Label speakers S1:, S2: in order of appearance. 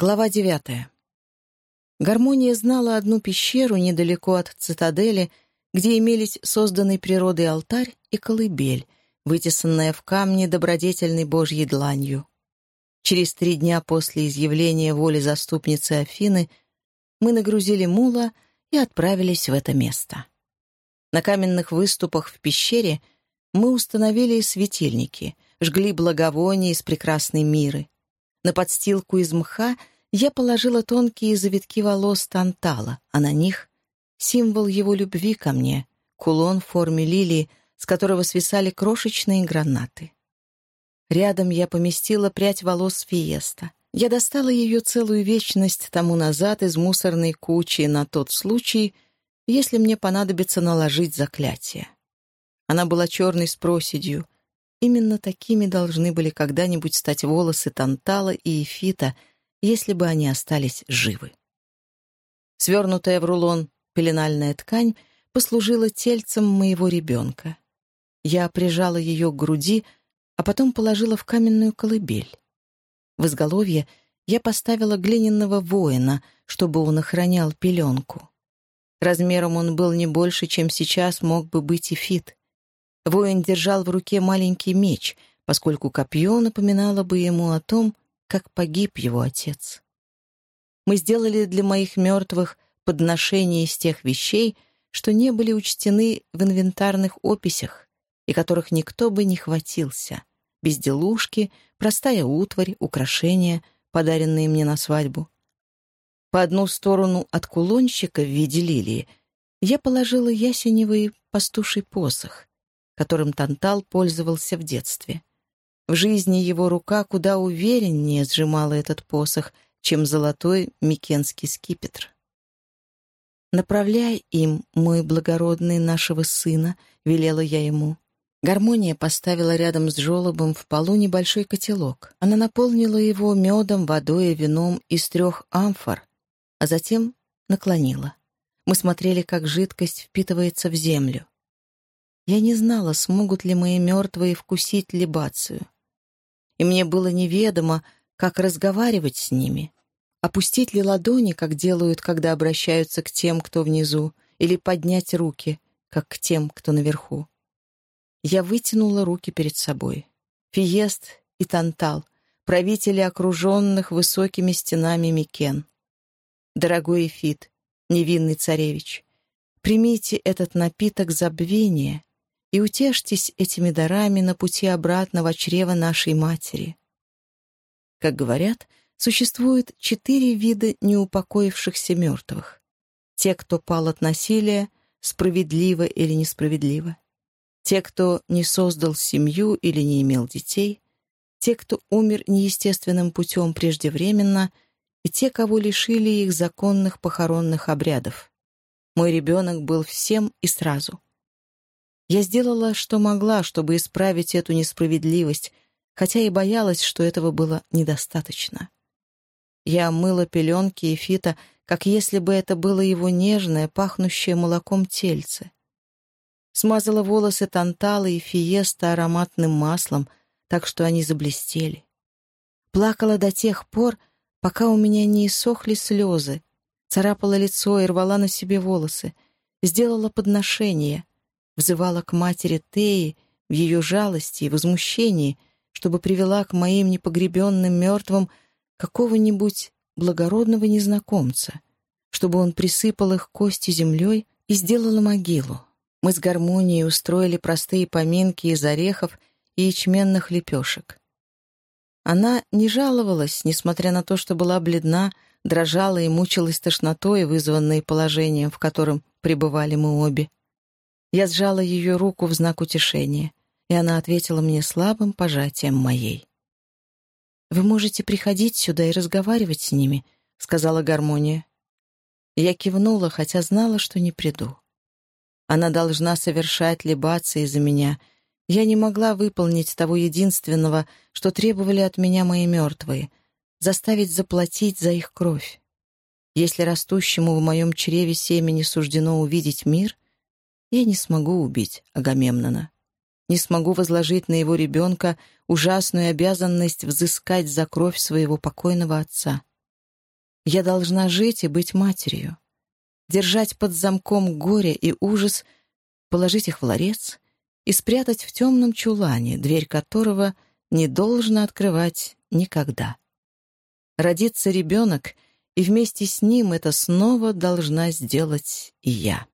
S1: Глава девятая. Гармония знала одну пещеру недалеко от цитадели, где имелись созданный природой алтарь и колыбель, вытесанная в камне добродетельной божьей дланью. Через три дня после изъявления воли заступницы Афины мы нагрузили мула и отправились в это место. На каменных выступах в пещере мы установили светильники, жгли благовония из прекрасной миры — на подстилку из мха я положила тонкие завитки волос Тантала, а на них — символ его любви ко мне, кулон в форме лилии, с которого свисали крошечные гранаты. Рядом я поместила прядь волос Фиеста. Я достала ее целую вечность тому назад из мусорной кучи на тот случай, если мне понадобится наложить заклятие. Она была черной с проседью — Именно такими должны были когда-нибудь стать волосы Тантала и Эфита, если бы они остались живы. Свернутая в рулон пеленальная ткань послужила тельцем моего ребенка. Я прижала ее к груди, а потом положила в каменную колыбель. В изголовье я поставила глиняного воина, чтобы он охранял пеленку. Размером он был не больше, чем сейчас мог бы быть Эфит. Воин держал в руке маленький меч, поскольку копье напоминало бы ему о том, как погиб его отец. Мы сделали для моих мертвых подношения из тех вещей, что не были учтены в инвентарных описях и которых никто бы не хватился. Безделушки, простая утварь, украшения, подаренные мне на свадьбу. По одну сторону от кулонщика в виде лилии я положила ясеневый пастуший посох, которым Тантал пользовался в детстве. В жизни его рука куда увереннее сжимала этот посох, чем золотой микенский скипетр. «Направляй им, мой благородный, нашего сына», — велела я ему. Гармония поставила рядом с жолобом в полу небольшой котелок. Она наполнила его медом, водой и вином из трех амфор, а затем наклонила. Мы смотрели, как жидкость впитывается в землю. Я не знала, смогут ли мои мертвые вкусить либацию. И мне было неведомо, как разговаривать с ними. Опустить ли ладони, как делают, когда обращаются к тем, кто внизу, или поднять руки, как к тем, кто наверху. Я вытянула руки перед собой. Фиест и Тантал, правители окруженных высокими стенами Микен. Дорогой Эфит, невинный царевич, примите этот напиток забвения и утешьтесь этими дарами на пути обратно в чрево нашей матери. Как говорят, существует четыре вида неупокоившихся мертвых. Те, кто пал от насилия, справедливо или несправедливо. Те, кто не создал семью или не имел детей. Те, кто умер неестественным путем преждевременно, и те, кого лишили их законных похоронных обрядов. Мой ребенок был всем и сразу — я сделала, что могла, чтобы исправить эту несправедливость, хотя и боялась, что этого было недостаточно. Я мыла пеленки и фита, как если бы это было его нежное, пахнущее молоком тельце. Смазала волосы Тантала и Фиеста ароматным маслом, так что они заблестели. Плакала до тех пор, пока у меня не иссохли слезы, царапала лицо и рвала на себе волосы, сделала подношение, взывала к матери Теи в ее жалости и возмущении, чтобы привела к моим непогребенным мертвым какого-нибудь благородного незнакомца, чтобы он присыпал их кости землей и сделала могилу. Мы с гармонией устроили простые поминки из орехов и ячменных лепешек. Она не жаловалась, несмотря на то, что была бледна, дрожала и мучилась тошнотой, вызванной положением, в котором пребывали мы обе. Я сжала ее руку в знак утешения, и она ответила мне слабым пожатием моей. «Вы можете приходить сюда и разговаривать с ними», — сказала Гармония. Я кивнула, хотя знала, что не приду. Она должна совершать либации за меня. Я не могла выполнить того единственного, что требовали от меня мои мертвые — заставить заплатить за их кровь. Если растущему в моем чреве семени суждено увидеть мир — я не смогу убить Агамемнона. Не смогу возложить на его ребенка ужасную обязанность взыскать за кровь своего покойного отца. Я должна жить и быть матерью. Держать под замком горе и ужас, положить их в ларец и спрятать в темном чулане, дверь которого не должна открывать никогда. Родится ребенок, и вместе с ним это снова должна сделать и я.